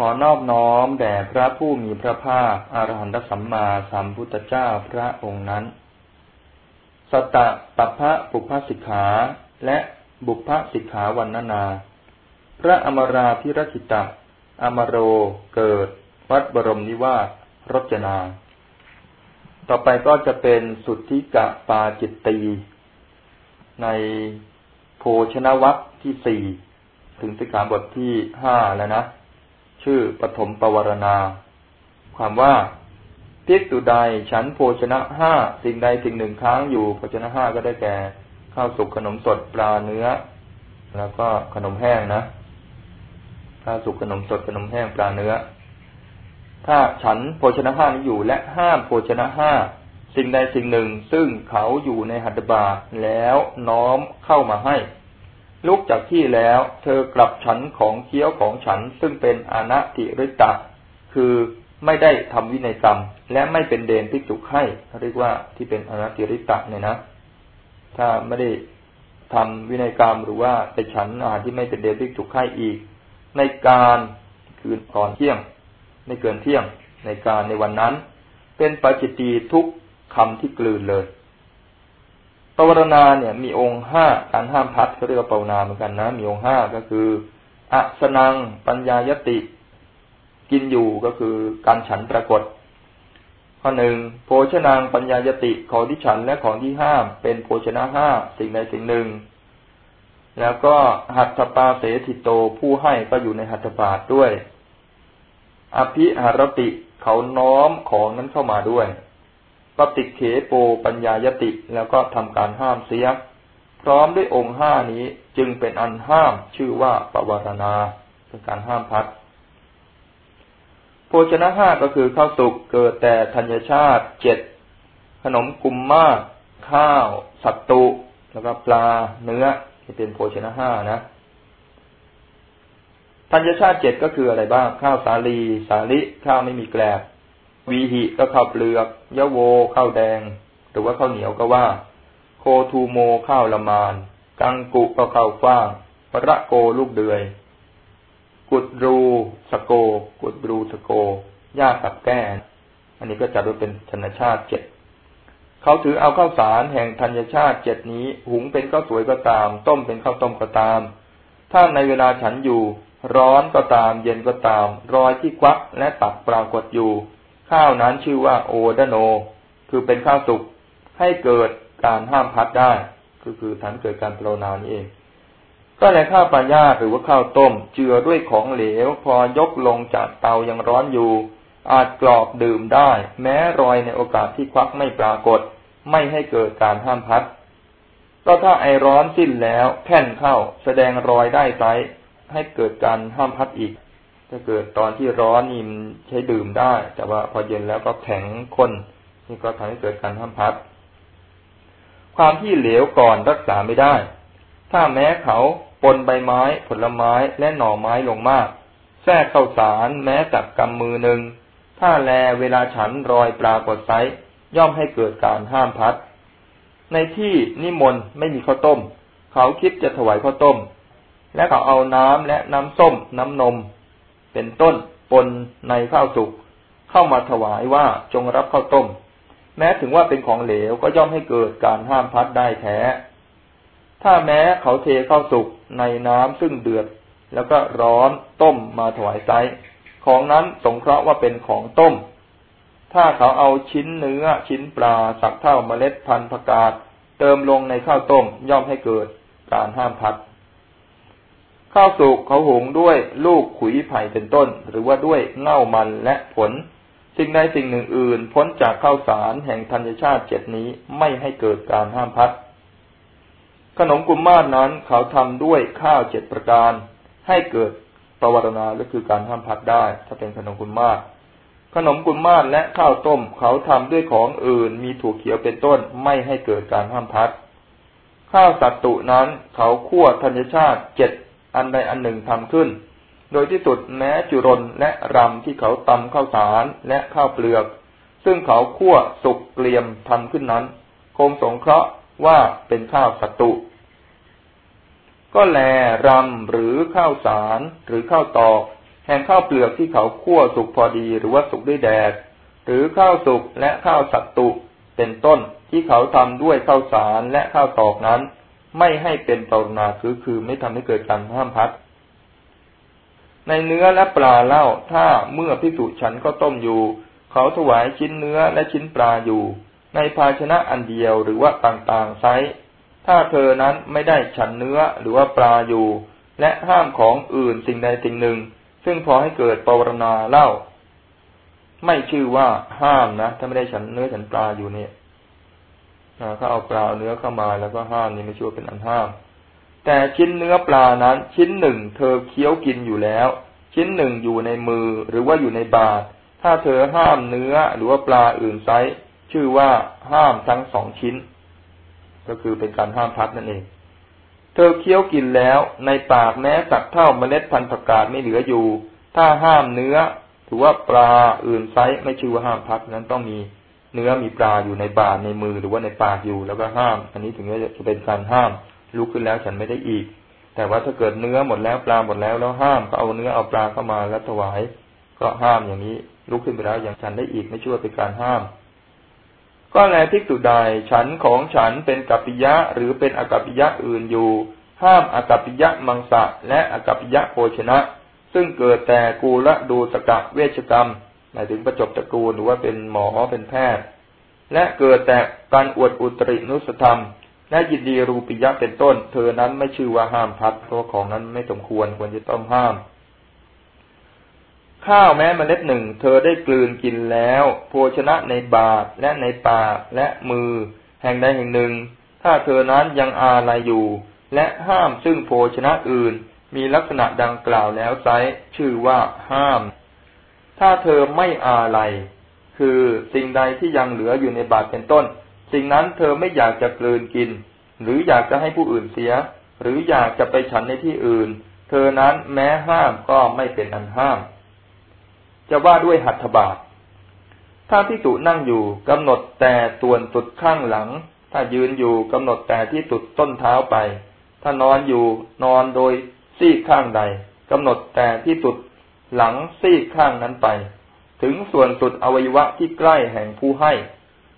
ขอนอบน้อมแด่พระผู้มีพระภาคอรหันตสัมมาสัมพุทธเจ้าพระองค์นั้น สตะปัพะปุพสิกขาและบุพสิกขาวันนานา พระอมราพิรคิตะ อมโรเกิด วัดบรมนิวาสรจนา ต่อไปก็จะเป็นสุทธิกะปาจิตตี ในโภชนวัคที่สี่ถึงสิกขาบทที่ห้าแล้วนะ ชื่อปฐมปวารณา ความว่าพิกตุใดฉันโภชนะห้าสิ่งใดสิ่งหนึ่งค้างอยู่โภชนะห้าก็ได้แก่ ข้าวสุกขนมสดปลาเนื้อ แล้วก็ขนมแห้งนะข้าวสุกขนมสดขนมแห้งปลาเนื้อ ถ้าฉันโภชนะห้านี้อยู่และห้ามโภชนะห้าสิ่งใดสิ่งหนึ่ง ซึ่งเขาอยู่ในหัตถบาแล้วน้อมเข้ามาให้ ลุกจากที่แล้ว เธอกลับฉันของเคี้ยวของฉันซึ่งเป็นอนัติริตะ คือไม่ได้ทำวินัยกรรม และไม่เป็นเดนพิจุให้เรียกว่าที่เป็นอนัติริตะเนี่ยนะ ถ้าไม่ได้ทำวินัยกรรมหรือว่าไปฉันอาหารที่ไม่เป็นเดนพิจุให้อีก ในการคืนก่อนเที่ยง ไม่เกินเที่ยงในการในวันนั้น เป็นปัจจิตีทุกคำที่กลืนเลย ปวารณาเนี่ย มีองค์ห้าการห้ามพัดเขาเรียกว่าปวารณาเหมือนกันนะ มีองค์ห้าก็คืออัสนังปัญญายติ กินอยู่ก็คือการฉันปรากฏ ข้อหนึ่งโภชนางปัญญายติของที่ฉันและของที่ห้ามเป็นโภชนะห้าสิ่งใดสิ่งหนึ่ง แล้วก็หัตถปาเสถิโตผู้ให้ก็อยู่ในหัตถบาทด้วย อภิหารติเขาน้อมของนั้นเข้ามาด้วย ปฏิเขโปปัญญายติแล้วก็ทำการห้ามเสีย พร้อมด้วยองค์ห้านี้จึงเป็นอันห้ามชื่อว่าปวารณาเป็นการห้ามพัดโภชนะห้าก็คือข้าวสุกเกิดแต่ธัญชาติเจ็ดขนมกุมมาข้าว สัตตุ แล้วก็ปลาเนื้อที่เป็นโภชนะห้านะธัญชาติเจ็ดก็คืออะไรบ้าง ข้าวสาลี สาลิข้าวไม่มีแกลบวีหิก็ข้าวเปลือก ยะโวข้าวแดง หรือว่าข้าวเหนียวก็ว่า โคทูโมข้าวละมาน กังกุก็ข้าวฟ่างปะโกลูกเดือย กุดรูสโก กุดรูสโกหญ้ากับแก้อันนี้ก็จัดว่าเป็นธนชาติเจ็ดเขาถือเอาข้าวสารแห่งธัญชาติเจ็ดนี้ หุงเป็นข้าวสวยก็ตาม ต้มเป็นข้าวต้มก็ตาม ถ้าในเวลาฉันอยู่ ร้อนก็ตาม เย็นก็ตาม รอยที่ควักและตักปรากฏอยู่ ข้าวนั้นชื่อว่าโอดโน คือเป็นข้าวสุกให้เกิดการห้ามพัดได้ ก็คือฐานเกิดการโปรนานี่เอง ก็ในข้าวปลาญาหรือว่าข้าวต้ม เจือด้วยของเหลว พอยกลงจากเตายังร้อนอยู่ อาจกรอบดื่มได้ แม้รอยในโอกาสที่ควักไม่ปรากฏ ไม่ให้เกิดการห้ามพัดก็ถ้าไอร้อนสิ้นแล้วแค่นเข้าแสดงรอยได้ไซให้เกิดการห้ามพัดอีก ถ้าเกิดตอนที่ร้อนนี่มันใช้ดื่มได้ แต่ว่าพอเย็นแล้วก็แข็งข้นนี่ก็ทำให้เกิดการห้ามพัด ความที่เหลวก่อนรักษาไม่ได้ ถ้าแม้เขาปนใบไม้ ผลไม้และหน่อไม้ลงมาก แทรกเข้าสารแม้จับกำมือหนึ่ง ถ้าแลเวลาฉันรอยปลากดไซย่อมให้เกิดการห้ามพัด ในที่นิมนต์ไม่มีข้าวต้ม เขาคิดจะถวายข้าวต้ม และเขาเอาน้ำและน้ำส้ม น้ำนม เป็นต้นปนในข้าวสุกเข้ามาถวายว่าจงรับข้าวต้ม แม้ถึงว่าเป็นของเหลวก็ย่อมให้เกิดการห้ามพัดได้แท้ ถ้าแม้เขาเทข้าวสุกในน้ำซึ่งเดือด แล้วก็ร้อนต้มมาถวายไซของนั้นสงเคราะห์ว่าเป็นของต้ม ถ้าเขาเอาชิ้นเนื้อชิ้นปลาสักเท่าเมล็ดพันธุ์ผักกาดเติมลงในข้าวต้มย่อมให้เกิดการห้ามพัด ข้าวสุกเขาหุงด้วยลูกขุยไผ่เป็นต้น หรือว่าด้วยเง่ามันและผล สิ่งใดสิ่งหนึ่งอื่น พ้นจากข้าวสารแห่งธัญชาติเจ็ดนี้ไม่ให้เกิดการห้ามพัด ขนมกุมมาศนั้นเขาทำด้วยข้าวเจ็ดประการ ให้เกิดปวารณาก็คือการห้ามพัดได้ ถ้าเป็นขนมกุมมาศขนมกุมมาศและข้าวต้มเขาทำด้วยของอื่นมีถั่วเขียวเป็นต้นไม่ให้เกิดการห้ามพัด ข้าวสัตตุนั้นเขาคั่วธัญชาติเจ็ด อันใดอันหนึ่งทำขึ้น โดยที่สุดแม้จุรนและรำที่เขาตำข้าวสารและข้าวเปลือก ซึ่งเขาคั่วสุกเกลียมทำขึ้นนั้น คงสงเคราะห์ว่าเป็นข้าวสัตุก็แลรำหรือข้าวสารหรือข้าวตอกแห่งข้าวเปลือกที่เขาคั่วสุกพอดีหรือว่าสุกด้วยแดด หรือข้าวสุกและข้าวสัตตุเป็นต้นที่เขาทำด้วยข้าวสารและข้าวตอกนั้น ไม่ให้เป็นปรนาคือคือไม่ทำให้เกิดการห้ามพัด ในเนื้อและปลาเล่าถ้าเมื่อพิสุฉันก็ต้มอยู่ เขาถวายชิ้นเนื้อและชิ้นปลาอยู่ ในภาชนะอันเดียวหรือว่าต่างๆไซถ้าเธอนั้นไม่ได้ฉันเนื้อหรือว่าปลาอยู่ และห้ามของอื่นสิ่งใดสิ่งหนึ่ง ซึ่งพอให้เกิดปรนาเล่า ไม่ชื่อว่าห้ามนะ ถ้าไม่ได้ฉันเนื้อฉันปลาอยู่เนี่ย เขาเอาปลาเนื้อเข้ามาแล้วก็ห้ามนี่ไม่ชื่อเป็นอันห้าม แต่ชิ้นเนื้อปลานั้น ชิ้นหนึ่งเธอเคี้ยวกินอยู่แล้ว ชิ้นหนึ่งอยู่ในมือหรือว่าอยู่ในบาตรถ้าเธอห้ามเนื้อหรือว่าปลาอื่นไซชื่อว่าห้ามทั้งสองชิ้น ก็คือเป็นการห้ามพัดนั่นเอง เธอเคี้ยวกินแล้ว ในปากแม้สักเท่าเมล็ดพันธุ์ผักกาดไม่เหลืออยู่ ถ้าห้ามเนื้อ ถือว่าปลาอื่นไซไม่ชื่อว่าห้ามพัดนั้นต้องมี เนื้อมีปลาอยู่ในบาในมือหรือว่าในปากอยู่แล้วก็ห้าม อันนี้ถึงจะเป็นการห้ามลุกขึ้นแล้วฉันไม่ได้อีก แต่ว่าถ้าเกิดเนื้อหมดแล้วปลาหมดแล้วแล้วห้ามก็เอาเนื้อเอาปลาเข้ามาแล้วถวาย ก็ห้ามอย่างนี้ลุกขึ้นไปแล้วอย่างฉันได้อีกไม่ช่วยเป็นการห้าม ก็แลภิกษุใดฉันของฉันเป็นกัปปิยะหรือเป็นอกัปปิยะอื่นอยู่ ห้ามอกัปปิยะมังสะและอกัปปิยะโภชนะ ซึ่งเกิดแต่กูละดูสกะเวชกรรม มายถึงประจบตระกูลหรือว่าเป็นหมอเป็นแพทย์ และเกิดแต่การอวดอุตรินุสธรรม และยินดีรูปิยะเป็นต้น เธอนั้นไม่ชื่อว่าห้ามพัดเพราะของนั้นไม่สมควรควรจะต้องห้าม ข้าวแม้มเมล็ดหนึ่ง เธอได้กลืนกินแล้ว โภชนะในบาทและในปากและมือ แห่งใดแห่งหนึ่ง ถ้าเธอนั้นยังอาลัยอยู่ และห้ามซึ่งโภชนะอื่น มีลักษณะดังกล่าวแล้วไซชื่อว่าห้าม ถ้าเธอไม่อาลัยคือสิ่งใดที่ยังเหลืออยู่ในบาทเป็นต้น สิ่งนั้นเธอไม่อยากจะกลืนกิน หรืออยากจะให้ผู้อื่นเสีย หรืออยากจะไปฉันในที่อื่น เธอนั้นแม้ห้ามก็ไม่เป็นอันห้าม จะว่าด้วยหัตถบาทถ้าพิสุนั่งอยู่กำหนดแต่ส่วนสุดข้างหลัง ถ้ายืนอยู่กำหนดแต่ที่สุดต้นเท้าไป ถ้านอนอยู่นอนโดยซีกข้างใดกำหนดแต่ที่สุด หลังซีกข้างนั้นไป ถึงส่วนสุดอวัยวะที่ใกล้แห่งผู้ให้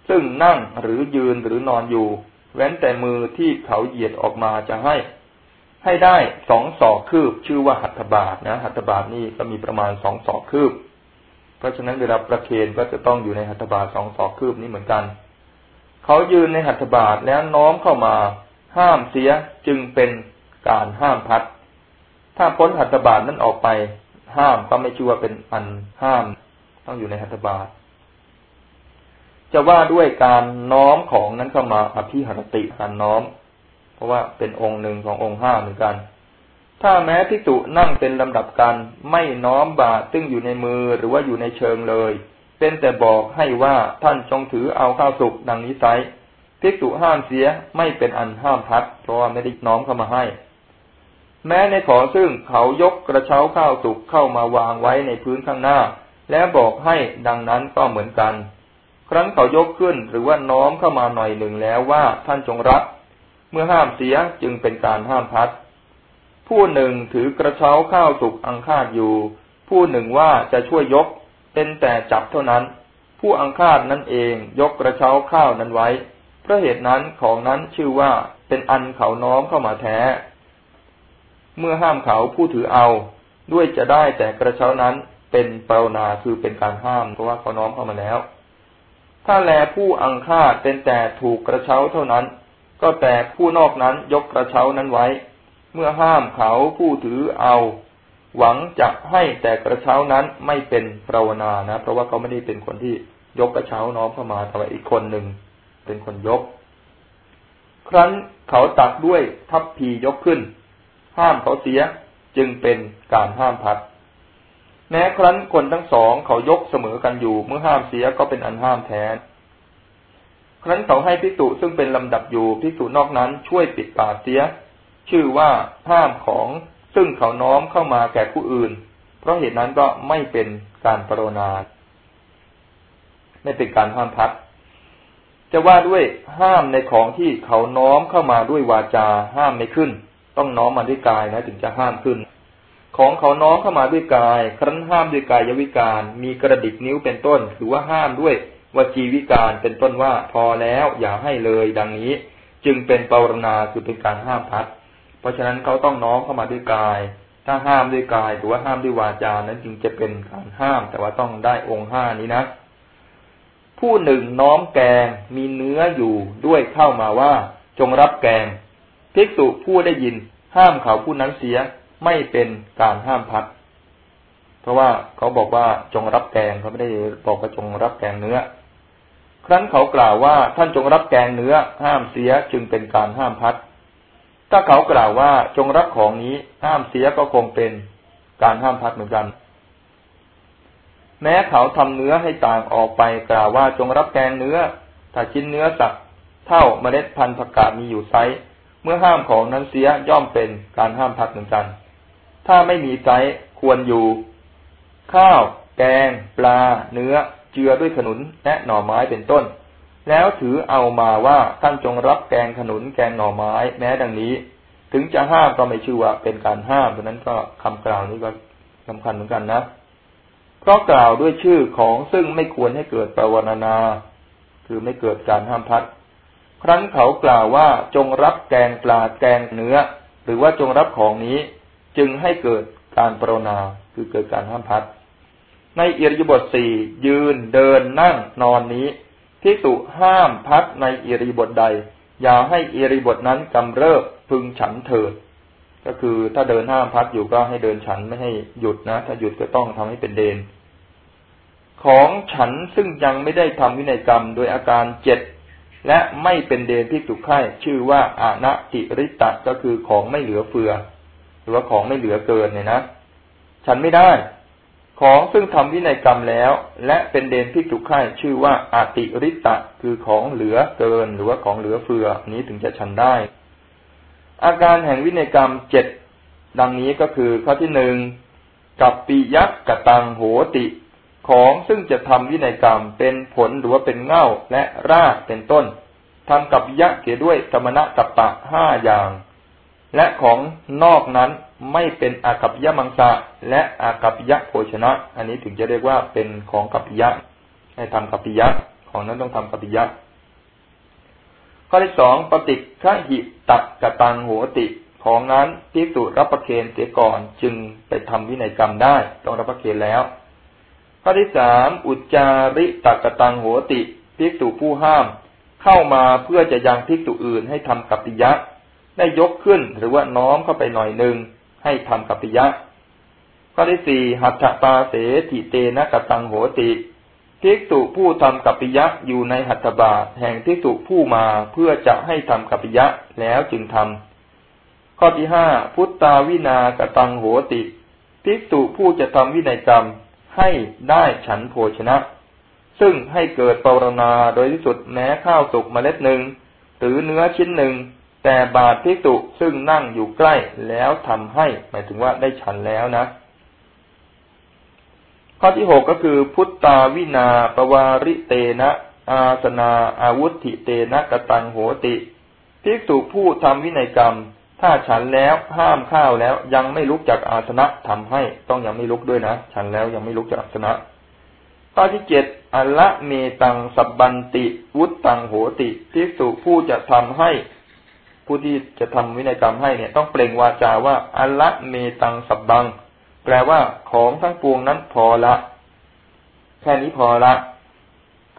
ซึ่งนั่งหรือยืนหรือนอนอยู่ เว้นแต่มือที่เขาเหยียดออกมาจะให้ ให้ได้สองศอกคืบชื่อว่าหัตถบาทนะหัตถบาทนี่ก็มีประมาณสองศอกคืบ เพราะฉะนั้นเวลาประเคนก็จะต้องอยู่ในหัตถบาทสองศอกคืบนี้เหมือนกัน เขายืนในหัตถบาทแล้วน้อมเข้ามา ห้ามเสียจึงเป็นการห้ามพัด ถ้าพ้นหัตถบาทนั้นออกไป ห้ามก็ไม่ชื่อว่าเป็นอันห้าม ต้องอยู่ในหัตถบาทจะว่าด้วยการน้อมของนั้นเข้ามาอภิหรติการน้อม เพราะว่าเป็นองค์หนึ่งขององค์ห้าเหมือนกัน ถ้าแม้พิจุนั่งเป็นลำดับกันไม่น้อมบาตรซึ่งอยู่ในมือหรือว่าอยู่ในเชิงเลย เป็นแต่บอกให้ว่าท่านจงถือเอาข้าวสุกดังนี้ไซพิจุห้ามเสียไม่เป็นอันห้ามพัดเพราะว่าไม่ได้น้อมเข้ามาให้ แม้ในขอซึ่งเขายกกระเช้าข้าวสุกเข้ามาวางไว้ในพื้นข้างหน้า และบอกให้ดังนั้นก็เหมือนกัน ครั้นเขายกขึ้นหรือว่าน้อมเข้ามาหน่อยหนึ่งแล้วว่าท่านจงรับ เมื่อห้ามเสียจึงเป็นการห้ามพัด ผู้หนึ่งถือกระเช้าข้าวสุกอังคาดอยู่ ผู้หนึ่งว่าจะช่วยยก เป็นแต่จับเท่านั้น ผู้อังคาดนั่นเองยกกระเช้าข้าวนั้นไว้เพราะเหตุนั้นของนั้นชื่อว่าเป็นอันเขาน้อมเข้ามาแท้ เมื่อห้ามเขาผู้ถือเอา ด้วยจะได้แต่กระเช้านั้นเป็นเปรนาคือเป็นการห้ามเพราะว่าเขาน้อมเข้ามาแล้ว ถ้าแลผู้อังคาเป็นแต่ถูกกระเช้าเท่านั้น ก็แต่ผู้นอกนั้นยกกระเช้านั้นไว้ เมื่อห้ามเขาผู้ถือเอา หวังจะให้แต่กระเช้านั้นไม่เป็นปราวนานะ เพราะว่าเขาไม่ได้เป็นคนที่ยกกระเช้าน้อมเข้ามาแต่ว่าอีกคนหนึ่งเป็นคนยก ครั้นเขาตักด้วยทัพพียกขึ้น ห้ามเขาเสียจึงเป็นการห้ามพัด แม้ครั้นคนทั้งสองเขายกเสมอกันอยู่เมื่อห้ามเสียก็เป็นอันห้ามแทนครั้นเขาให้พิสุซึ่งเป็นลำดับอยู่พิสุนอกนั้นช่วยปิดปากเสีย ชื่อว่าห้ามของซึ่งเขาน้อมเข้ามาแก่ผู้อื่น เพราะเหตุนั้นก็ไม่เป็นการปรนนาไม่เป็นการห้ามพัด จะว่าด้วยห้ามในของที่เขาน้อมเข้ามาด้วยวาจาห้ามไม่ขึ้น ต้องน้อมมาด้วยกายนะถึงจะห้ามขึ้น ของเขาน้องเข้ามาด้วยกาย ครั้นห้ามด้วยกายวิการมีกระดิกนิ้วเป็นต้น ถือว่าห้ามด้วยวจีวิการเป็นต้นว่าพอแล้วอย่าให้เลยดังนี้ จึงเป็นปรณาคือเป็นการห้ามพัด เพราะฉะนั้นเขาต้องน้องเข้ามาด้วยกาย ถ้าห้ามด้วยกายหรือว่าห้ามด้วยวาจานั้นจึงจะเป็นการห้าม แต่ว่าต้องได้องค์ห้านี้นะผู้หนึ่งน้อมแกงมีเนื้ออยู่ด้วยเข้ามาว่า จงรับแกง ภิกษุผู้ได้ยิน ห้ามเขาผู้นั้นเสียไม่เป็นการห้ามพัด เพราะว่าเขาบอกว่าจงรับแกงเขาไม่ได้บอกว่าจงรับแกงเนื้อ ครั้นเขากล่าวว่าท่านจงรับแกงเนื้อ ห้ามเสียจึงเป็นการห้ามพัด ถ้าเขากล่าวว่าจงรับของนี้ห้ามเสียก็คงเป็นการห้ามพัดเหมือนกัน แม้เขาทำเนื้อให้ต่างออกไปกล่าวว่าจงรับแกงเนื้อ ถ้าชิ้นเนื้อสักเท่าเมล็ดพันธุ์ผักกาดมีอยู่ไซเมื่อห้ามของนั้นเสียย่อมเป็นการห้ามพัดเหมือนกัน ถ้าไม่มีไซควรอยู่ ข้าว แกง ปลา เนื้อ เจือด้วยขนุนและหน่อไม้เป็นต้น แล้วถือเอามาว่าท่านจงรับแกงขนุนแกงหน่อไม้แม้ดังนี้ ถึงจะห้ามก็ไม่ชื่อว่าเป็นการห้ามเพราะนั้นก็คำกล่าวนี้ก็สำคัญเหมือนกันนะเพราะกล่าวด้วยชื่อของซึ่งไม่ควรให้เกิดปรวรณาคือไม่เกิดการห้ามพัด ครั้นเขากล่าวว่าจงรับแกงปลาแกงเนื้อ หรือว่าจงรับของนี้จึงให้เกิดการปรนนาคือเกิดการห้ามพัด ในอิริยบทสี่ยืนเดินนั่งนอนนี้พิสุห้ามพัดในอิริบทใด อย่าให้อิริบทนั้นกำเริบพึงฉันเถิด ก็คือถ้าเดินห้ามพัดอยู่ก็ให้เดินฉันไม่ให้หยุดนะ ถ้าหยุดก็ต้องทำให้เป็นเดน ของฉันซึ่งยังไม่ได้ทำวินัยกรรมโดยอาการเจ็ด และไม่เป็นเดนที่ถูกไข่ชื่อว่าอาณติริตะก็คือของไม่เหลือเฟือ หรือว่าของไม่เหลือเกินเนี่ยนะ ฉันไม่ได้ ของซึ่งทำวินัยกรรมแล้ว และเป็นเดนพิจุข่ชื่อว่าอาติริตะคือของเหลือเกิน หรือว่าของเหลือเฟือ นี้ถึงจะฉันได้ อาการแห่งวินัยกรรมเจ็ดดังนี้ก็คือข้อที่หนึ่งกับปียักกตังโหติ ของซึ่งจะทำวินัยกรรมเป็นผลหรือว่าเป็นเง่าและรากเป็นต้นทำกับยักเกี่ยด้วยสมณะกัปปะห้าอย่าง และของนอกนั้นไม่เป็นอากัปยะมังสะและอากัปยะโภชนะ อันนี้ถึงจะเรียกว่าเป็นของกัปยะ ให้ทำกัปยะ ของนั้นต้องทำกัปยะ ข้อที่สองปฏิฆะหิตักกตังโหติของนั้นพิสุรับประเคนเสียก่อนจึงไปทำวินัยกรรมได้ ต้องรับประเคนแล้ว ข้อที่สามอุจจาริตกตังโหติพิสุผู้ห้าม เข้ามาเพื่อจะยังพิสุอื่นให้ทำกัปปิยะ ได้ยกขึ้นหรือว่าน้อมเข้าไปหน่อยหนึ่งให้ทำกัปปิยะ ข้อที่สี่หัตถตาเสติเตนะกตังโหติทิกตุผู้ทำกัปปิยะอยู่ในหัตถบาทแห่งทิกตุผู้มาเพื่อจะให้ทำกัปปิยะแล้วจึงทำข้อที่ห้าพุทธาวินากตังโหติทิกตุผู้จะทำวินัยกรรม ให้ได้ฉันโภชนะ ซึ่งให้เกิดปรณาโดยที่สุดแม้ข้าวสุกเมล็ดหนึ่ง หรือเนื้อชิ้นหนึ่ง แต่บาทพิสุซึ่งนั่งอยู่ใกล้แล้วทำให้ หมายถึงว่าได้ฉันแล้วนะ ข้อที่หกก็คือ พุทธาวินาปวาริเตนะอาสนาอาวุธิเตนะกตังโหติพิสุผู้ทำวินัยกรรม ถ้าฉันแล้วห้ามข้าวแล้ว ยังไม่ลุกจากอาสนะทำให้ต้องยังไม่ลุกด้วยนะฉันแล้วยังไม่ลุกจากอาสนะข้อที่เจ็ดอัลละเมตังสับบันติ วุตตังโหติพิสุผู้จะทำให้ ผู้ที่จะทำวินัยกรรมให้เนี่ย ต้องเปล่งวาจาว่าอัลละเมตังสับบัง แปลว่าของทั้งปวงนั้นพอละ แค่นี้พอละ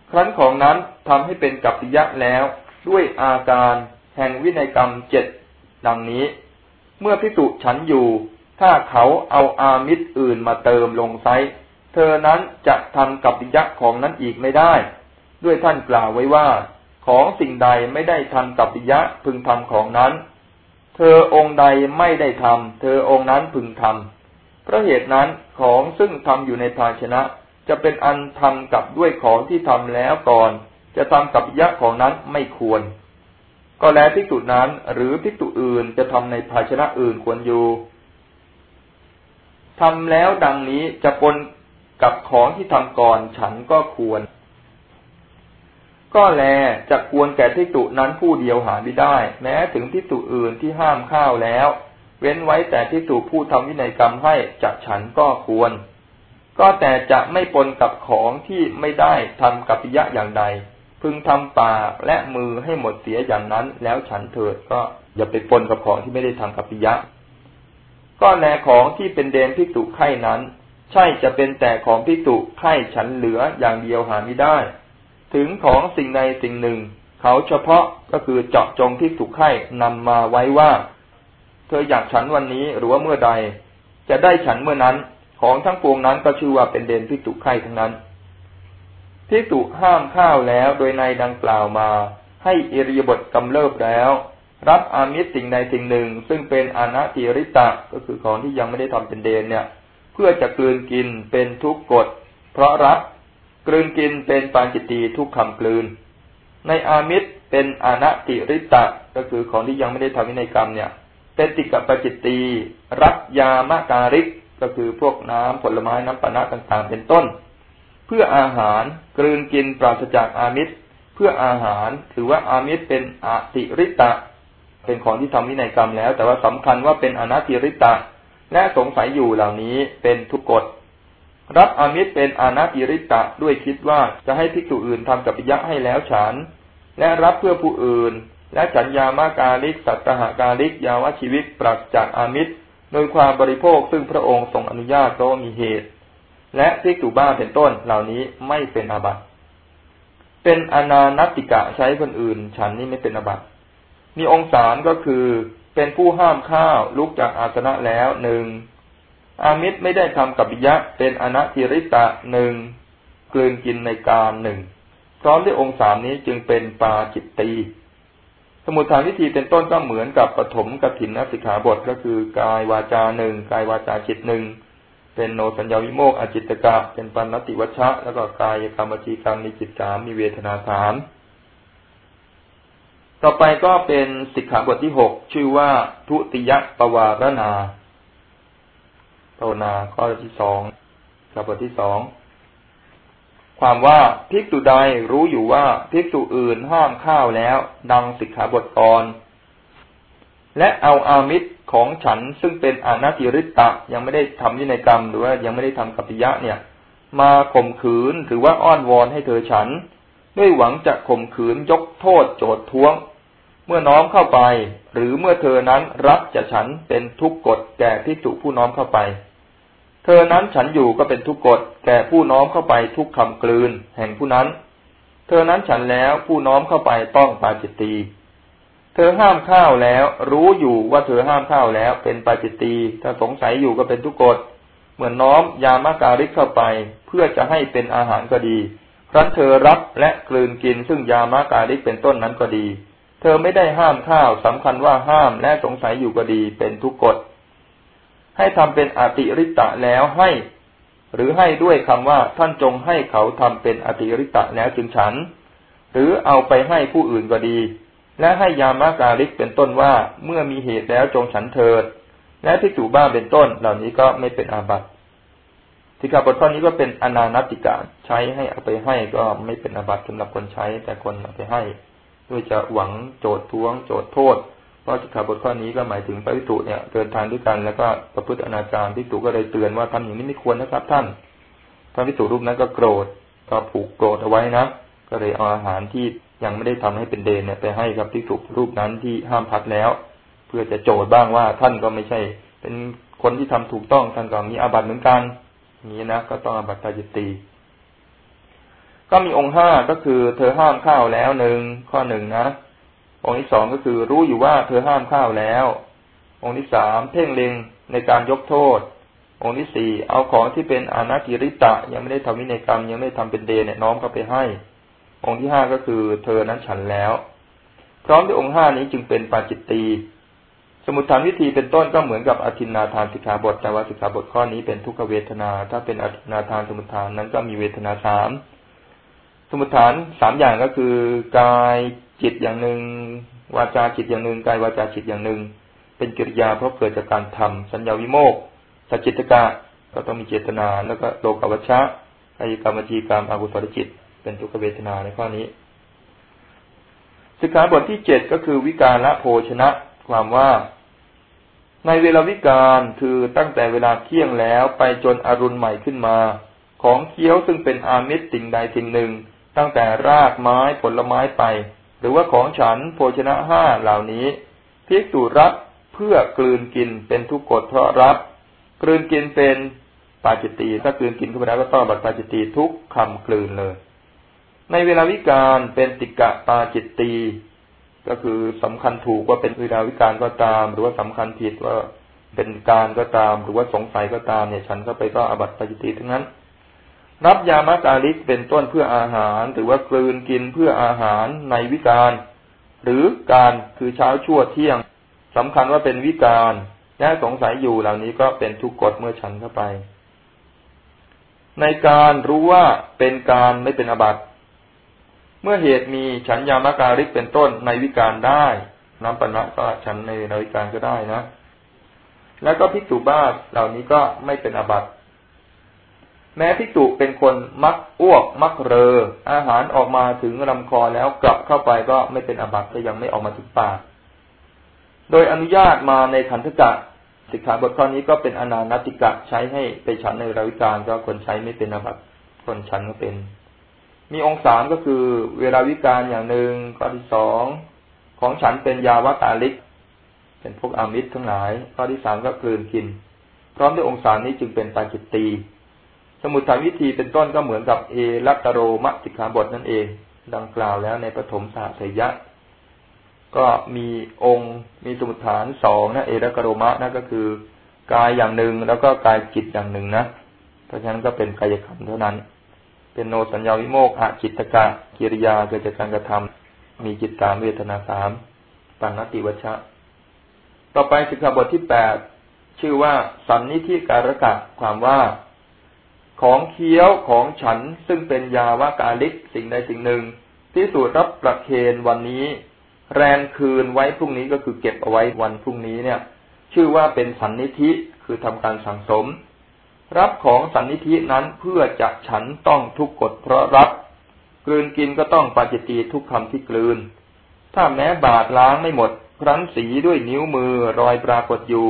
ครั้นของนั้นทำให้เป็นกัปปิยะแล้ว ด้วยอาการแห่งวินัยกรรมเจ็ด ดังนี้ เมื่อพิสุฉันอยู่ ถ้าเขาเอาอามิตรอื่นมาเติมลงไซเธอนั้นจะทำกัปปิยะของนั้นอีกไม่ได้ ด้วยท่านกล่าวไว้ว่า ของสิ่งใดไม่ได้ทำกัปปิยะพึงทำของนั้น เธอองค์ใดไม่ได้ทำเธอองค์นั้นพึงทำเพราะเหตุนั้นของซึ่งทำอยู่ในภาชนะ จะเป็นอันทำกับด้วยของที่ทำแล้วก่อน จะทำกับยะของนั้นไม่ควร ก็แล้วพิกตุนั้น หรือพิกตุอื่นจะทำในภาชนะอื่นควรอยู่ทำแล้วดังนี้จะปนกับของที่ทำก่อนฉันก็ควร ก็แลจะควรแก่ทิฏฐุนั้นผู้เดียวหาไม่ได้ แม้ถึงทิฏฐุอื่นที่ห้ามข้าวแล้ว เว้นไว้แต่ที่ถูกผู้ทำวินัยกรรมให้จะฉันก็ควร ก็แต่จะไม่ปนกับของที่ไม่ได้ทำกัปปิยะอย่างใด พึงทำปากและมือให้หมดเสียอย่างนั้น แล้วฉันเถิดก็อย่าไปปนกับของที่ไม่ได้ทำกัปปิยะ ก็แลของที่เป็นเดนพิจุไข่นั้น ใช่จะเป็นแต่ของพิจุไข่ฉันเหลืออย่างเดียวหาไม่ได้ ถึงของสิ่งใดสิ่งหนึ่ง เขาเฉพาะก็คือเจาะจงพิจุไข่นำมาไว้ว่า เธออยากฉันวันนี้หรือว่าเมื่อใด จะได้ฉันเมื่อนั้น ของทั้งปวงนั้นก็ชื่อว่าเป็นเดนพิจุไข่ทั้งนั้น พิจุห้ามข้าวแล้วโดยในดังกล่าวมา ให้อิริยบทกำเริบแล้ว รับอามิตรสิ่งใดสิ่งหนึ่ง ซึ่งเป็นอนัติริตะก็คือของที่ยังไม่ได้ทำเป็นเดนเนี่ย เพื่อจะกลืนกินเป็นทุกกฎ เพราะรับกลืนกินเป็นปานจิตตีทุกคำกลืน ในอามิตรเป็นอนัติริตะก็คือของที่ยังไม่ได้ทำวินัยกรรมเนี่ยเป็นติกับปจิตตีรับยามะการิกก็คือพวกน้ำผลไม้น้ำปนะต่างๆ เป็นต้น เพื่ออาหารกลืนกินปราศจากอามิตร เพื่ออาหารถือว่าอามิตรเป็นอติริตะ เป็นของที่ทำวินัยกรรมแล้ว แต่ว่าสำคัญว่าเป็นอนัติริตะ และสงสัยอยู่เหล่านี้เป็นทุกกฎรับอามิตรเป็นอนัติริตะด้วยคิดว่าจะให้ภิกษุอื่นทำกับปิยะให้แล้วฉัน และรับเพื่อผู้อื่น และจัญญามากาลิก สัตหากาลิก ยาวชีวิตปรักจากอามิตร โดยความบริโภคซึ่งพระองค์ทรงอนุญาตเพราะมีเหตุ และพิกตุบ้าเป็นต้นเหล่านี้ไม่เป็นอาบัติ เป็นอนานัติกะใช้คนอื่น ฉันนี้ไม่เป็นอาบัติ มีองค์สารก็คือเป็นผู้ห้ามข้าวลุกจากอาสนะแล้วหนึ่งอามิตรไม่ได้ทำกับบิยะเป็นอนัติริตะหนึ่งกลืนกินในการหนึ่งพร้อมด้วยองค์สามนี้จึงเป็นปาจิตตี สมุทฐานวิธีเป็นต้นก็เหมือนกับปฐมกถินนสิกขาบทก็คือกายวาจาหนึ่งกายวาจาจิตหนึ่ง เป็นโนสัญญาวิโมกอจิตกะ เป็นปันนติวัชชะ แล้วก็กายกรรมจีกรรมมีจิตสามมีเวทนาสามต่อไปก็เป็นสิกขาบทที่หกชื่อว่าทุติยปวารณาภาวนาข้อที่สองสิกขาบทที่สองความว่าภิกษุใดรู้อยู่ว่าภิกษุอื่นห้ามข้าวแล้วดังสิกขาบทกร และเอาอามิตรของฉันซึ่งเป็นอนาติริตะ ยังไม่ได้ทำยินัยกรรม หรือว่ายังไม่ได้ทำกัปปิยะเนี่ย มาข่มขืนหรือว่าอ้อนวอนให้เธอฉัน ด้วยหวังจะข่มขืนยกโทษโจดท้วง เมื่อน้อมเข้าไป หรือเมื่อเธอนั้นรับจะฉันเป็นทุกกฎแก่ที่จุผู้น้อมเข้าไป เธอนั้นฉันอยู่ก็เป็นทุกกฎแก่ผู้น้อมเข้าไปทุกคำกลืน แห่งผู้นั้น เธอนั้นฉันแล้วผู้น้อมเข้าไปต้องปาจิตตี ธอห้ามข้าวแล้ว รู้อยู่ว่าเธอห้ามข้าวแล้ว เป็นปาจิตตีถ้าสงสัยอยู่ก็เป็นทุกกฎเหมือนน้อมยามะการิกเข้าไป เพื่อจะให้เป็นอาหารก็ดี ครั้นเธอรับและกลืนกิน ซึ่งยามะการิกเป็นต้นนั้นก็ดี เธอไม่ได้ห้ามข้าวสำคัญว่าห้ามและสงสัยอยู่ก็ดี เป็นทุกกฎให้ทำเป็นอติริตะแล้วให้ หรือให้ด้วยคำว่าท่านจงให้เขาทำเป็นอติริตะแล้วจึงฉัน หรือเอาไปให้ผู้อื่นก็ดี และให้ยามะการิกเป็นต้นว่าเมื่อมีเหตุแล้วจงฉันเถิด และที่ถูบ้าเป็นต้นเหล่านี้ก็ไม่เป็นอาบัติสิกขาบทข้อนี้ก็เป็นอนานติกาใช้ให้เอาไปให้ก็ไม่เป็นอาบัติสำหรับคนใช้แต่คนเอาไปให้ด้วยจะหวังโจทย์ท้วง โจทย์โทษ เพราะสิกขาบทข้อนี้ก็หมายถึงพระวิสุเนี่ยเดินทางด้วยกันแล้วก็ประพฤติอนาจารพิสุก็เลยเตือนว่าทำอย่างนี้ไม่ควรนะครับท่านพระวิสุรูปนั้นก็โกรธก็ผูกโกรธเอาไว้นะก็เลยเอาอาหารที่ ยังไม่ได้ทำให้เป็นเดนเนี่ยไปให้กับพิสุรูปนั้นที่ห้ามพัดแล้ว เพื่อจะโจทย์บ้างว่าท่านก็ไม่ใช่ เป็นคนที่ทำถูกต้องท่านก็มีอาบัติเหมือนกันนี้นะก็ต้องอาบัติตาจิตตีก็มีองค์ห้าก็คือเธอห้ามข้าวแล้วหนึ่งข้อหนึ่งนะองค์ที่สองก็คือรู้อยู่ว่าเธอห้ามข้าวแล้ว องค์ที่สามเพ่งเล็งในการยกโทษ องค์ที่สี่เอาของที่เป็นอนากิริตะ ยังไม่ได้ทำวินัยกรรมยังไม่ได้ทำเป็นเดนเนี่ยน้อมเข้าไปให้ องค์ที่ห้าก็คือเธอนั้นฉันแล้ว พร้อมด้วยองค์ห้านี้จึงเป็นปาจิตตีสมุทฐานวิธีเป็นต้นก็เหมือนกับอธินาทานสิกขาบทแต่ว่าสิกขาบทข้อนี้เป็นทุกขเวทนา ถ้าเป็นอธินาทานสมุทฐานนั้นก็มีเวทนาสามสมุทฐานสามอย่างก็คือกายจิตอย่างหนึ่งวาจาจิตอย่างหนึ่งกายวาจาจิตอย่างหนึ่ง เป็นกิริยาเพราะเกิดจากการทำสัญญาวิโมกสัจจิตกะก็ต้องมีเจตนาแล้วก็โลกวัชชะอายกรรมจีกรรมอาบุตรจิต เป็นทุกขเวทนาในข้อนี้ สิกขาบทที่เจ็ดก็คือวิการละโภชนะ ความว่า ในเวลาวิการคือตั้งแต่เวลาเที่ยงแล้วไปจนอรุณใหม่ขึ้นมา ของเคี้ยวซึ่งเป็นอามิตรสิ่งใดสิ่งหนึ่ง ตั้งแต่รากไม้ผลไม้ไป หรือว่าของฉันโภชนะห้าเหล่านี้พิกษุรับเพื่อกลืนกินเป็นทุกกฎเพราะรับ กลืนกินเป็นปาจิตตีถ้ากลืนกินเข้าไปแล้วก็ต้องบัตรปาจิตตีทุกคำกลืนเลย ในเวลาวิการเป็นติกะปาจิตตีก็คือสำคัญถูกว่าเป็นเวลาวิการก็ตาม หรือว่าสำคัญผิดว่าเป็นการก็ตาม หรือว่าสงสัยก็ตามเนี่ย ฉันก็ไปก็อบัตปาจิตตีทั้งนั้น รับยามากาลิกเป็นต้นเพื่ออาหาร หรือว่ากลืนกินเพื่ออาหารในวิการ หรือการคือเช้าชั่วเที่ยงสำคัญว่าเป็นวิการและสงสัยอยู่เหล่านี้ก็เป็นทุกกฎเมื่อฉันเข้าไป ในการรู้ว่าเป็นการไม่เป็นอบัติ เมื่อเหตุมีฉันยามการิกเป็นต้นในวิการได้ น้ำปนะก็ฉันในในวิการก็ได้นะ แล้วก็พิกษุบ้าเหล่านี้ก็ไม่เป็นอบัติแม้พิกษุเป็นคนมักอ้วก มักเรอ อาหารออกมาถึงลำคอแล้วกลับเข้าไปก็ไม่เป็นอบัติก็ยังไม่ออกมาถึงปาก โดยอนุญาตมาในขันธกะสิกขาบทข้อนี้ก็เป็นอนานติกะใช้ให้ไปฉันในราวิการก็คนใช้ไม่เป็นอบัติคนฉันก็เป็น มีองค์สามก็คือ เวลาวิการอย่างหนึ่งข้อที่สองของฉันเป็นยาวตาลิก เป็นพวกอามิตรทั้งหลาย ข้อที่สามก็กลืนกิน พร้อมด้วยองค์สามนี้จึงเป็นปาจิตตีสมุทฐานวิธีเป็นต้นก็เหมือนกับเอรัตโรมสิกขาบทนั่นเอง ดังกล่าวแล้วในปฐมสาสยะ ก็มีองค์มีสมุทฐานสองนะเอรัตโรมะนั่นก็คือกายอย่างหนึ่งแล้วก็กายจิตอย่างหนึ่งนะเพราะฉะนั้นก็เป็นกายขันเท่านั้น เป็นโนสัญญาวิโมกอะจิตตกะกิริยาเกิดจากการกระทำมีจิตสามเวทนาสามปัณติวัชะ ต่อไปสิกขาบทที่แปดชื่อว่า สันนิธิการกะความว่า ของเคี้ยวของฉันซึ่งเป็นยาวากาลิกสิ่งใดสิ่งหนึ่งที่สูตรรับประเคนวันนี้ แรนคืนไว้พรุ่งนี้ก็คือเก็บเอาไว้วันพรุ่งนี้เนี่ย ชื่อว่าเป็นสันนิธิคือทำการสังสม รับของสันนิธินั้นเพื่อจะฉันต้องทุกกฎเพราะรับ กลืนกินก็ต้องปาจิตีทุกคำที่กลืน ถ้าแม้บาดล้างไม่หมด ครั้นสีด้วยนิ้วมือรอยปรากฏอยู่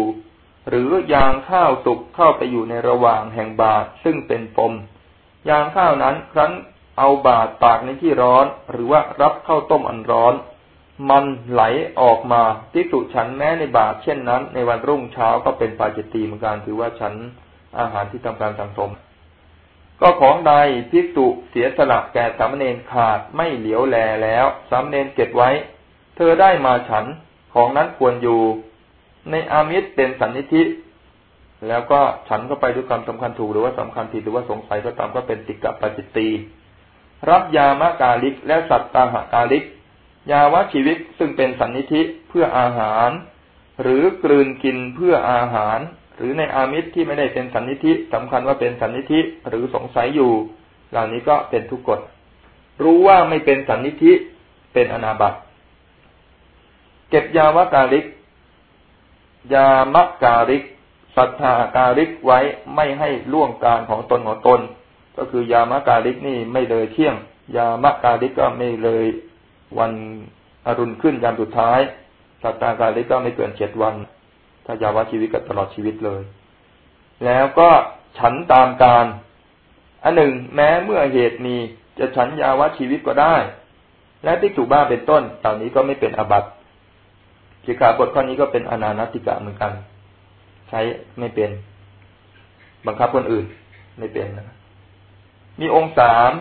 หรือยางข้าวสุกเข้าไปอยู่ในระหว่างแห่งบาดซึ่งเป็นปม ยางข้าวนั้นครั้นเอาบาดตากในที่ร้อน หรือว่ารับข้าวต้มอันร้อน มันไหลออกมาที่สุฉันแม้ในบาดเช่นนั้น ในวันรุ่งเช้าก็เป็นปาจิตีเหมือนกันถือว่าฉัน อาหารที่ทำการสังสม ก็ของใดภิกษุเสียสละแก่สามเณรขาดไม่เหลียวแลแล้วสามเณรเก็บไว้ เธอได้มาฉันของนั้นควรอยู่ ในอามิตรเป็นสันนิธิแล้วก็ฉันก็ไปด้วยความสำคัญถูกหรือว่าสำคัญผิดหรือว่าสงสัยก็ตามก็เป็นติกะปจิตตีรับยามากาลิกและสัตตาหากาลิก ยาวะชีวิตซึ่งเป็นสันนิธิเพื่ออาหาร หรือกลืนกินเพื่ออาหาร หรือในอามิตรที่ไม่ได้เป็นสันนิธิสำคัญว่าเป็นสันนิธิหรือสงสัยอยู่ เหล่านี้ก็เป็นทุกกฎรู้ว่าไม่เป็นสันนิธิเป็นอนาบัติเก็บยาวการิก ยามัการิกสัทธาการิกไว้ไม่ให้ล่วงการของตนของตน ก็คือยามการิกนี่ไม่เลยเที่ยง ยามการิกก็ไม่เลยวันอรุณขึ้นยามสุดท้าย สัทธาการิกก็ไม่เกินเจ็ดวัน ถ้ายาวะชีวิตก็ตลอดชีวิตเลย แล้วก็ฉันตามการอันหนึ่ง แม้เมื่อเหตุมีจะฉันยาวะชีวิตก็ได้ และที่ถูกบ้าเป็นต้นเหล่านี้ก็ไม่เป็นอบัติสิกขาบทข้อนี้ก็เป็นอนานติกะเหมือนกัน ใช้ไม่เป็น บังคับคนอื่น ไม่เป็นนะมีองค์สาม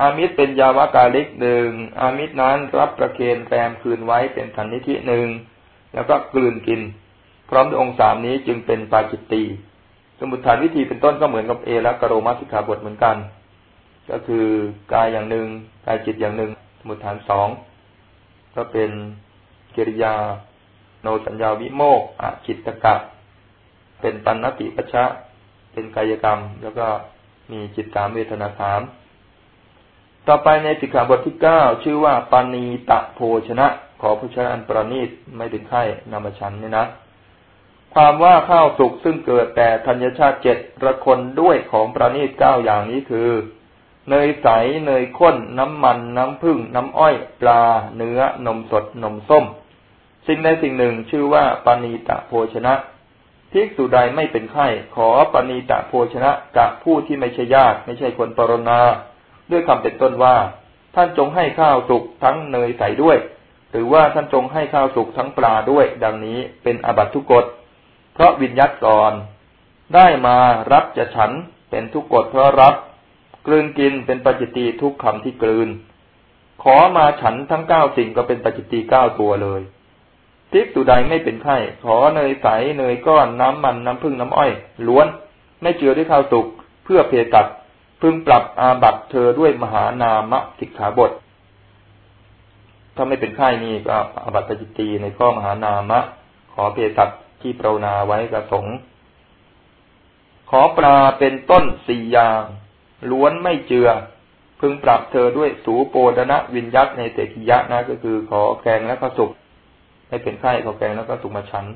อามิตรเป็นยาวะกาลิกหนึ่งอามิตรนั้นรับประเคนแปมคืนไว้เป็นสันนิธิหนึ่งแล้วก็กลืนกิน พร้อมด้วยองค์สามนี้จึงเป็นปาจิตตีสมุทฐานวิธีเป็นต้นก็เหมือนกับเอและกโรมาสิกขาบทเหมือนกัน ก็คือกายอย่างหนึ่งกายจิตอย่างหนึ่ง สมุทฐานสองก็เป็นกิริยา โนสัญญาวิโมกอจิตตกะ เป็นปันนติปัชชะ เป็นกายกรรม แล้วก็มีจิตสามเวทนาสามต่อไปในสิกขาบทที่เก้าชื่อว่าปานีตะโภชนะ ขอผู้ชนะอันประณีตไม่ถึงไข่นามชันเนี่ยนะ ความว่าข้าวสุกซึ่งเกิดแต่ธัญชาติเจ็ดระคนด้วยของประณีตเก้าอย่างนี้คือ เนยใส เนยข้น น้ำมัน น้ำผึ้งน้ำอ้อย ปลา เนื้อ นมสด นมส้ม สิ่งใดสิ่งหนึ่งชื่อว่าปานีตะโภชนะภิกษุใดไม่เป็นไข้ ขอปณีตะโภชนะกับผู้ที่ไม่ใช่ญาติไม่ใช่คนปรนนาด้วยคำเป็นต้นว่า ท่านจงให้ข้าวสุกทั้งเนยใสด้วย หรือว่าท่านจงให้ข้าวสุกทั้งปลาด้วย ดังนี้เป็นอบัตทุกกฎ เพราะวิญญัตก่อน ได้มารับจะฉันเป็นทุกกฎเพราะรับ กลืนกินเป็นปัจจิตีทุกคำที่กลืน ขอมาฉันทั้งเก้าสิ่งก็เป็นปัจจิตีเก้าตัวเลยทิกสุใดไม่เป็นไข้ขอเนยใสเนยก้อนน้ำมันน้ำพึ่งน้ำอ้อยล้วน ไม่เจือด้วยข้าวสุกเพื่อเพตัดพึงปรับอาบัตเธอด้วยมหานามสิกขาบท ถ้าไม่เป็นไข้นี่ก็อาบัตปจิตีในข้อมหานามะ ขอเพตัด ที่ปรนาไว้กระสงขอปลาเป็นต้นสี่อย่าง ล้วนไม่เจือ พึงปรับเธอด้วยสูโปดนะวินยัตในเตกิยะนะ ก็คือขอแกงและข้าวสุกให้เป็นไข้ขอแกงแล้วก็สุกมาฉัน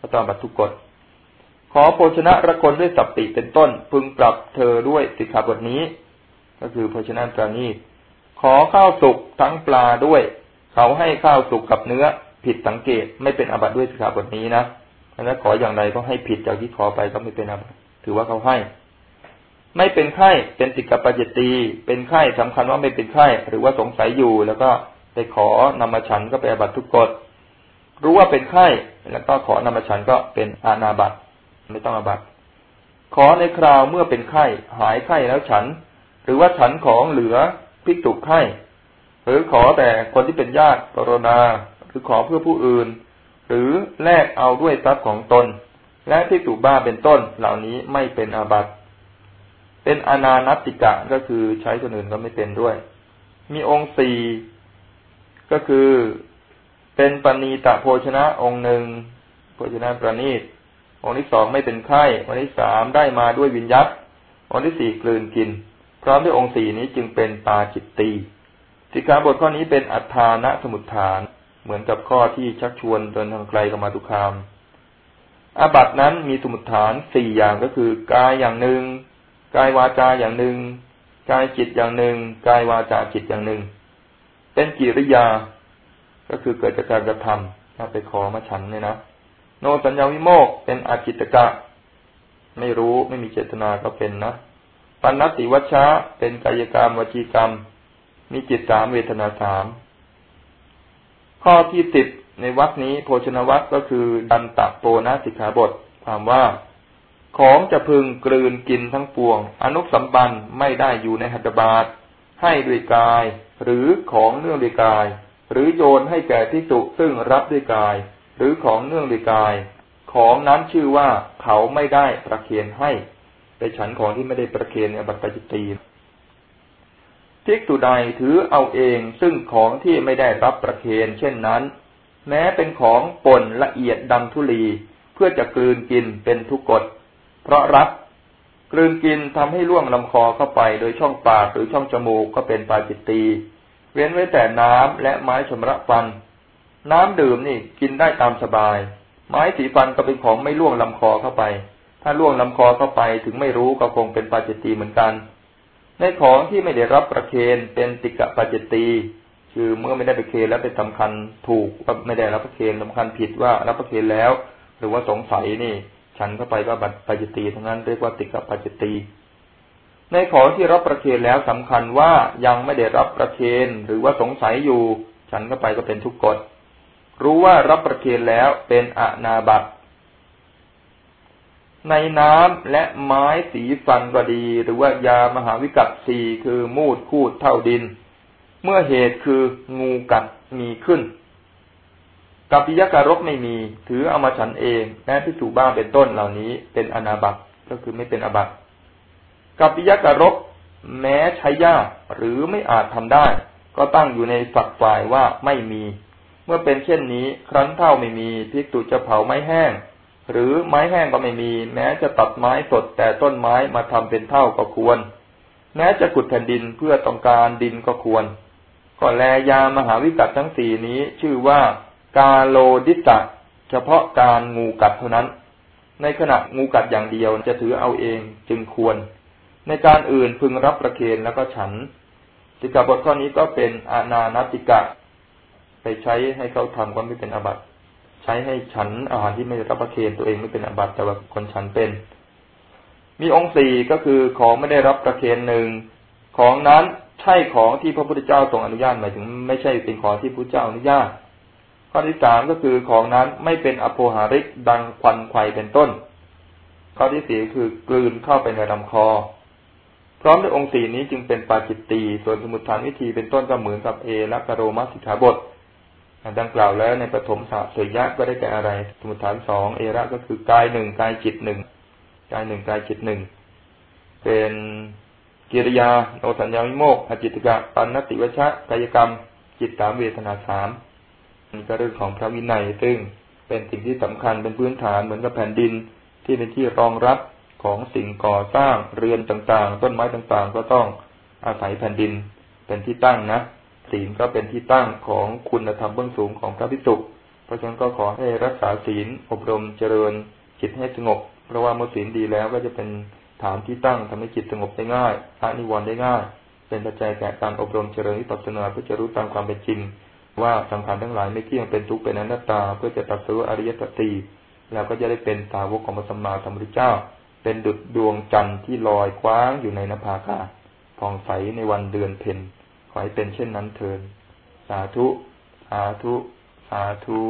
ก็ต้องบัตทุกกฎขอโภชนะระคนด้วยสัปติเป็นต้น พึงปรับเธอด้วยสิกขาบทนี้ ก็คือโภชนะปราณีขอข้าวสุกทั้งปลาด้วย เขาให้ข้าวสุกกับเนื้อ ผิดสังเกตไม่เป็นอบัตด้วยสิกขาบทนี้นะ แล้วขออย่างไรก็ให้ผิดจากที่ขอไปก็ไม่เป็นอบัตถือว่าเขาให้ ไม่เป็นไข้เป็นติกปจจตีเป็นไข้สำคัญว่าไม่เป็นไข้หรือว่าสงสัยอยู่ แล้วก็ไปขอนำมาฉันก็ไปอบัตทุกกฎรู้ว่าเป็นไข้แล้วก็ขอนำมาฉันก็เป็นอาณาบัตไม่ต้องอาบัตขอในคราวเมื่อเป็นไข้หายไข้แล้วฉัน หรือว่าฉันของเหลือพิกตุกไข้หรือขอแต่คนที่เป็นญาติปรณาหรือขอเพื่อผู้อื่น หรือแลกเอาด้วยทรัพย์ของตน และพิกตุบ้าเป็นต้นเหล่านี้ไม่เป็นอาบัตเป็นอนานัตติกะก็คือใช้คนอื่นก็ไม่เป็นด้วย มีองค์สี่ก็คือเป็นปณีตะโภชนะองค์หนึ่งโภชนะประณีตองค์ที่สองไม่เป็นไข้องค์ที่สามได้มาด้วยวิญญัตองค์ที่สี่กลืนกิน พร้อมด้วยองค์สี่นี้จึงเป็นปาจิตตีสิกขาบทข้อนี้เป็นอัฏฐานะสมุทฐาน เหมือนกับข้อที่ชักชวนเดินทางไกลกับมาตุคาม อาบัตินั้นมีสมุทฐานสี่อย่างก็คือกายอย่างหนึ่งกายวาจาอย่างหนึ่งกายจิตอย่างหนึ่งกายวาจาจิตอย่างหนึ่ง เป็นกิริยา ก็คือเกิดจากการกระทำถ้าไปขอมาฉันเนี่ยนะโนสัญญาวิโมกเป็นอาจิตกะ ไม่รู้ไม่มีเจตนาก็เป็นนะปัณติวัชชะเป็นกายกรรมวจีกรรม มีจิตสามเวทนาสาม ข้อที่สิบในวัดนี้โภชนวัดก็คือดันตะโปนะสิกขาบท ความว่าของจะพึงกลืนกินทั้งปวง อนุสัมบันไม่ได้อยู่ในหัตถบาทให้ด้วยกาย หรือของเนื่องด้วยกาย หรือโยนให้แก่ทิสุซึ่งรับด้วยกาย หรือของเนื่องด้วยกาย ของนั้นชื่อว่าเขาไม่ได้ประเคนให้ไปฉันของที่ไม่ได้ประเคนในบัตรปจิตี ทิกตุใดถือเอาเองซึ่งของที่ไม่ได้รับประเคนเช่นนั้น แม้เป็นของป่นละเอียดดังทุลีเพื่อจะกลืนกินเป็นทุกกฎ เพราะรับกลืนกินทำให้ล่วงลำคอเข้าไปโดยช่องปากหรือช่องจมูกก็เป็นปาจิตตีเว้นไว้แต่น้ำและไม้ชำระฟัน น้ำดื่มนี่กินได้ตามสบาย ไม้สีฟันก็เป็นของไม่ล่วงลำคอเข้าไป ถ้าล่วงลำคอเข้าไปถึงไม่รู้ก็คงเป็นปาจิตตีเหมือนกัน ในของที่ไม่ได้รับประเคนเป็นติกะปาจิตีคือเมื่อไม่ได้ประเคนแล้วไปสำคัญถูกก็ไม่ได้รับประเคนสำคัญผิดว่ารับประเคนแล้ว หรือว่าสงสัยนี่ ฉันเข้าไปก็บัตรปาจิตีทั้งนั้นเรียกว่าติกะปาจิตีในของที่รับประเคนแล้วสำคัญว่ายังไม่ได้รับประเคนหรือว่าสงสัยอยู่ ฉันก็ไปก็เป็นทุกกฎรู้ว่ารับประเคนแล้วเป็นอนาบัต ในน้ำและไม้สีฟันก็ดี หรือว่ายามหาวิกัตสีคือมูดคูดเท่าดิน เมื่อเหตุคืองูกัดมีขึ้นกัปปิยการกไม่มี ถือเอามาฉันเองแม้พิสูบ้าเป็นต้นเหล่านี้เป็นอนาบัตก็คือไม่เป็นอบัตกัปปิยกรบแม้ใช้ยากหรือไม่อาจทำได้ ก็ตั้งอยู่ในฝักฝ่ายว่าไม่มี เมื่อเป็นเช่นนี้ ครั้นเท่าไม่มีพิกตุจะเผาไม้แห้ง หรือไม้แห้งก็ไม่มี แม้จะตัดไม้สดแต่ต้นไม้มาทำเป็นเท่าก็ควร แม้จะขุดแผ่นดินเพื่อต้องการดินก็ควร ก็แลยามหาวิกัตทั้งสี่นี้ชื่อว่ากาโลดิตะเฉพาะการงูกัดเท่านั้น ในขณะงูกัดอย่างเดียวจะถือเอาเองจึงควร ในการอื่นพึงรับประเคนแล้วก็ฉันสิกขาบทข้อนี้ก็เป็นอาณานติกะ ไปใช้ให้เขาทำก็ไม่เป็นอบัติ ใช้ให้ฉันอาหารที่ไม่ได้รับประเคนตัวเองไม่เป็นอาบัติแต่ว่าคนฉันเป็น มีองค์สี่ก็คือของไม่ได้รับประเคนหนึ่งของนั้นใช่ของที่พระพุทธเจ้าทรงอนุญาตหมายถึง ไม่ใช่เป็นของที่พระเจ้าอนุญาตข้อที่สามก็คือของนั้นไม่เป็นอโภหาริกดังควันไฟเป็นต้น ข้อที่สี่คือกลืนเข้าไปในลำคอ พร้อมด้วยองค์สี่นี้จึงเป็นปาจิตตีส่วนสมุทฐานวิธีเป็นต้นก็เหมือนกับเอละกโรมัสิกขาบท ดังกล่าวแล้วในปฐมสะสยะก็ได้แก่อะไร สมุทฐานสองเอระก็คือกายหนึ่งกายจิตหนึ่งกายหนึ่งกายจิตหนึ่งเป็นกิริยาโนสัญญาวิโมกอจิตกะปันนติวชะกายกรรม จิตสามเวทนาสามนี่ก็เรื่องของพระวินัยซึ่งเป็นสิ่งที่สำคัญเป็นพื้นฐานเหมือนกับแผ่นดินที่เป็นที่รองรับของสิ่งก่อสร้างเรือนต่างๆ ต้นไม้ต่างๆ ก็ต้องอาศัยแผ่นดินเป็นที่ตั้งนะ ศีลก็เป็นที่ตั้งของคุณธรรมเบื้องสูงของพระพิสุเพราะฉะนั้นก็ขอให้รักษาศีลอบรมเจริญจิตให้สงบ เพราะว่าเมื่อศีลดีแล้วก็จะเป็นฐานที่ตั้งทำให้จิตสงบได้ง่ายละนิวรณ์ได้ง่าย เป็นปัจจัยแก่การอบรมเจริญวิปัสสนาเพื่อจะรู้ตามความเป็นจริง ว่าสังขารทั้งหลายไม่เที่ยงเป็นทุกข์เป็นอนัตตา เพื่อจะตัดสู้อริยสัจสี่แล้วก็จะได้เป็นสาวกของพระสัมมาสัมพุทธเจ้า เป็นดุจดวงจันทร์ที่ลอยคว้างอยู่ในนภาคาผ่องใสในวันเดือนเพ็ญ ขอให้เป็นเช่นนั้นเถิด สาธุ สาธุ สาธุ